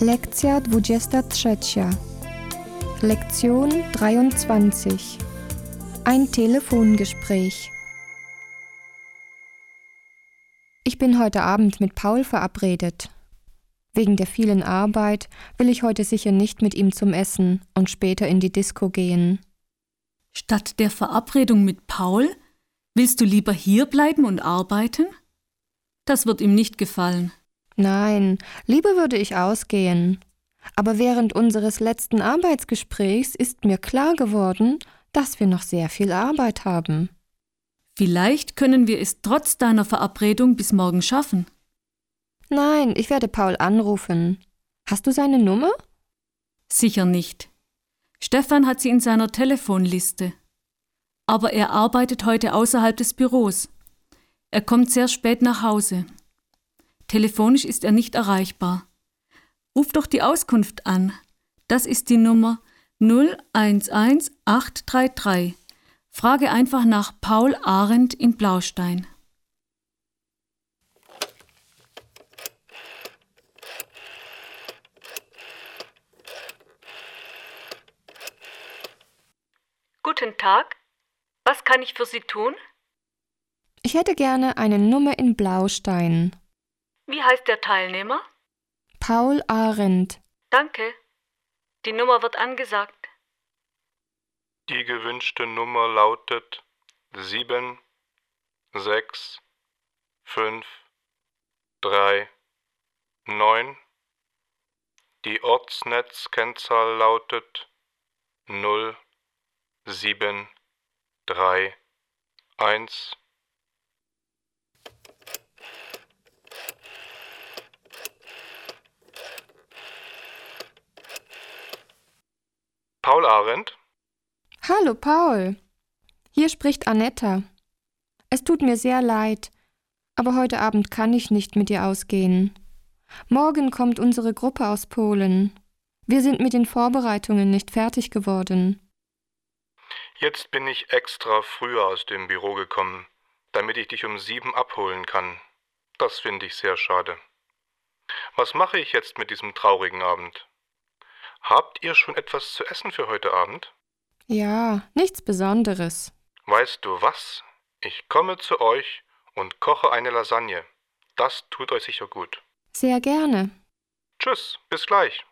Lekcja 23. Lektion 23. Ein Telefongespräch. Ich bin heute Abend mit Paul verabredet. Wegen der vielen Arbeit will ich heute sicher nicht mit ihm zum Essen und später in die Disco gehen. Statt der Verabredung mit Paul willst du lieber hier bleiben und arbeiten? Das wird ihm nicht gefallen. Nein, lieber würde ich ausgehen. Aber während unseres letzten Arbeitsgesprächs ist mir klar geworden, dass wir noch sehr viel Arbeit haben. Vielleicht können wir es trotz deiner Verabredung bis morgen schaffen. Nein, ich werde Paul anrufen. Hast du seine Nummer? Sicher nicht. Stefan hat sie in seiner Telefonliste. Aber er arbeitet heute außerhalb des Büros. Er kommt sehr spät nach Hause. Telefonisch ist er nicht erreichbar. Ruf doch die Auskunft an. Das ist die Nummer 011833. Frage einfach nach Paul Arendt in Blaustein. Guten Tag. Was kann ich für Sie tun? Ich hätte gerne eine Nummer in Blaustein. Wie heißt der Teilnehmer? Paul Arendt. Danke. Die Nummer wird angesagt. Die gewünschte Nummer lautet 7 6 5 3 9. Die Ortsnetzkennzahl lautet 0 7 3 1. Paul Arendt? Hallo Paul. Hier spricht Anetta. Es tut mir sehr leid, aber heute Abend kann ich nicht mit dir ausgehen. Morgen kommt unsere Gruppe aus Polen. Wir sind mit den Vorbereitungen nicht fertig geworden. Jetzt bin ich extra früher aus dem Büro gekommen, damit ich dich um sieben abholen kann. Das finde ich sehr schade. Was mache ich jetzt mit diesem traurigen Abend? Habt ihr schon etwas zu essen für heute Abend? Ja, nichts Besonderes. Weißt du was? Ich komme zu euch und koche eine Lasagne. Das tut euch sicher gut. Sehr gerne. Tschüss, bis gleich.